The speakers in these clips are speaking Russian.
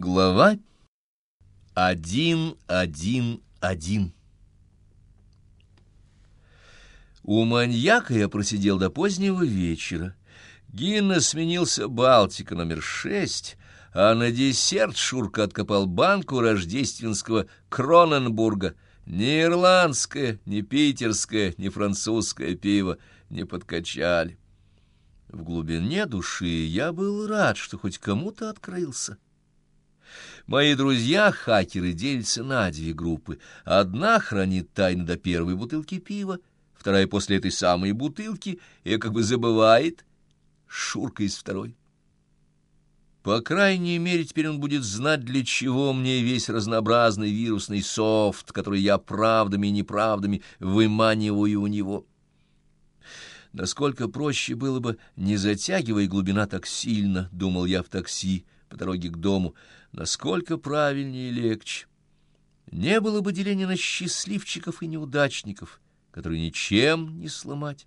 Глава один, один, один. У маньяка я просидел до позднего вечера. Гинна сменился Балтика номер шесть, а на десерт Шурка откопал банку рождественского Кроненбурга. Ни ирландское, ни питерское, ни французское пиво не подкачали. В глубине души я был рад, что хоть кому-то открылся. Мои друзья-хакеры делятся на две группы. Одна хранит тайну до первой бутылки пива, вторая после этой самой бутылки и как бы забывает. Шурка из второй. По крайней мере, теперь он будет знать, для чего мне весь разнообразный вирусный софт, который я правдами и неправдами выманиваю у него. Насколько проще было бы, не затягивая глубина так сильно, думал я в такси по дороге к дому, насколько правильнее и легче. Не было бы деления на счастливчиков и неудачников, которые ничем не сломать.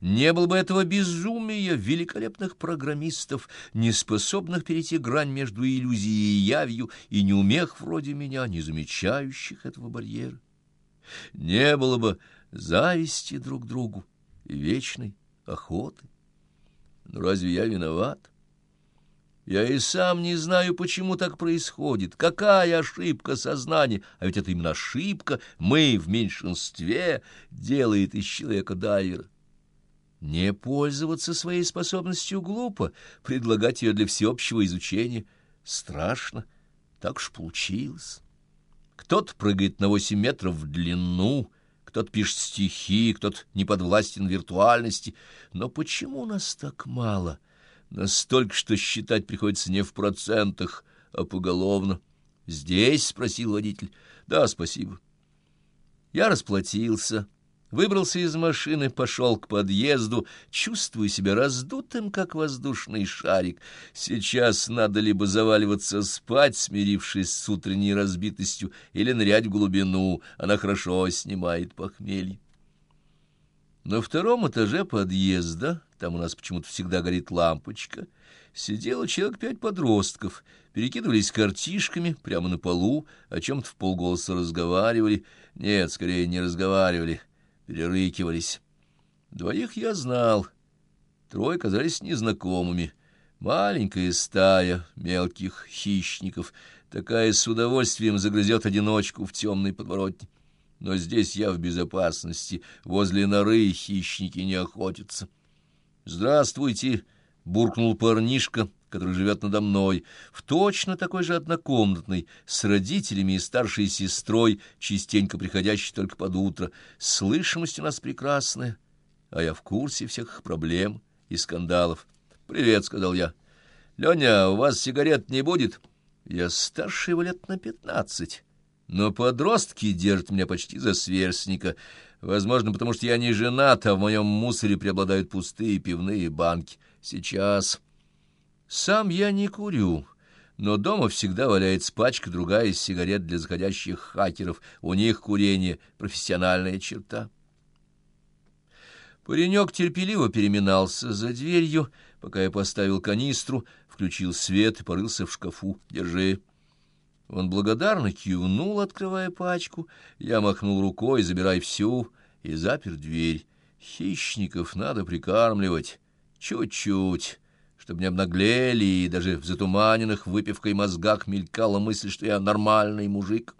Не было бы этого безумия великолепных программистов, не способных перейти грань между иллюзией и явью, и неумех вроде меня, не замечающих этого барьера. Не было бы зависти друг другу и вечной охоты. Но разве я виноват? Я и сам не знаю, почему так происходит. Какая ошибка сознания? А ведь это именно ошибка, мы в меньшинстве, делает из человека дайвера. Не пользоваться своей способностью глупо, предлагать ее для всеобщего изучения страшно. Так уж получилось. Кто-то прыгает на восемь метров в длину, кто-то пишет стихи, кто-то не подвластен виртуальности. Но почему нас так мало? Настолько, что считать приходится не в процентах, а поголовно. «Здесь?» — спросил водитель. «Да, спасибо». Я расплатился, выбрался из машины, пошел к подъезду, чувствую себя раздутым, как воздушный шарик. Сейчас надо либо заваливаться спать, смирившись с утренней разбитостью, или нырять в глубину, она хорошо снимает похмелье. На втором этаже подъезда, там у нас почему-то всегда горит лампочка, сидело человек пять подростков, перекидывались картишками прямо на полу, о чем-то в полголоса разговаривали. Нет, скорее не разговаривали, перерыкивались. Двоих я знал, трое казались незнакомыми. Маленькая стая мелких хищников, такая с удовольствием загрызет одиночку в темной подворотне но здесь я в безопасности, возле норы хищники не охотятся. «Здравствуйте!» — буркнул парнишка, который живет надо мной, в точно такой же однокомнатной, с родителями и старшей сестрой, частенько приходящей только под утро. Слышимость у нас прекрасная, а я в курсе всех проблем и скандалов. «Привет», — сказал я. «Леня, у вас сигарет не будет?» «Я старше его лет на пятнадцать». Но подростки держат меня почти за сверстника. Возможно, потому что я не женат, а в моем мусоре преобладают пустые пивные банки. Сейчас. Сам я не курю, но дома всегда валяется пачка другая из сигарет для заходящих хакеров. У них курение — профессиональная черта. Паренек терпеливо переминался за дверью, пока я поставил канистру, включил свет и порылся в шкафу. «Держи». Он благодарно кивнул, открывая пачку. Я махнул рукой, забирай всю, и запер дверь. Хищников надо прикармливать. Чуть-чуть, чтобы не обнаглели, и даже в затуманенных выпивкой мозгах мелькала мысль, что я нормальный мужик.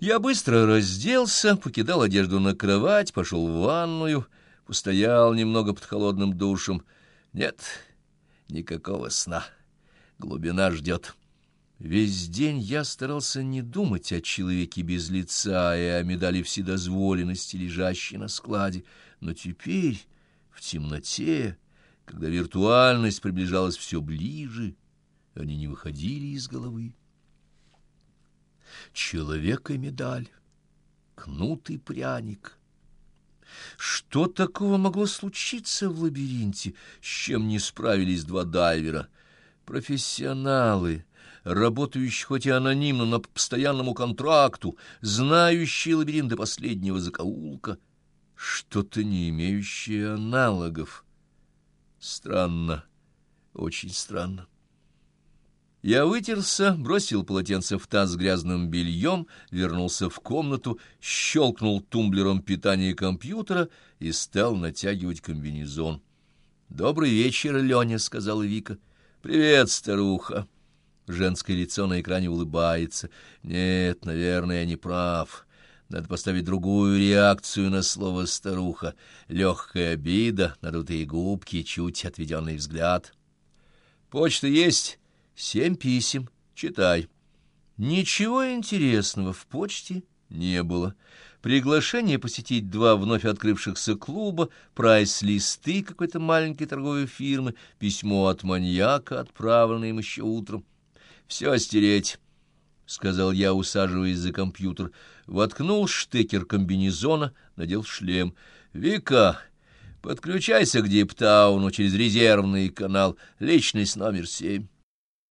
Я быстро разделся, покидал одежду на кровать, пошел в ванную, постоял немного под холодным душем. Нет, никакого сна. Глубина ждет. Весь день я старался не думать о человеке без лица и о медали вседозволенности, лежащей на складе. Но теперь, в темноте, когда виртуальность приближалась все ближе, они не выходили из головы. Человек и медаль, кнут и пряник. Что такого могло случиться в лабиринте, с чем не справились два дайвера — Профессионалы, работающие хоть и анонимно, но по постоянному контракту, знающие лабиринт до последнего закоулка, что-то не имеющее аналогов. Странно, очень странно. Я вытерся, бросил полотенце в таз с грязным бельем, вернулся в комнату, щелкнул тумблером питания компьютера и стал натягивать комбинезон. «Добрый вечер, Леня», — сказала Вика. «Привет, старуха». Женское лицо на экране улыбается. «Нет, наверное, я не прав». Надо поставить другую реакцию на слово «старуха». Легкая обида, надутые губки, чуть отведенный взгляд. «Почта есть?» Семь писем. Читай. Ничего интересного в почте не было. Приглашение посетить два вновь открывшихся клуба, прайс-листы какой-то маленькой торговой фирмы, письмо от маньяка, отправленное им еще утром. «Все стереть», — сказал я, усаживаясь за компьютер. Воткнул штекер комбинезона, надел шлем. «Вика, подключайся к Диптауну через резервный канал, личность номер семь».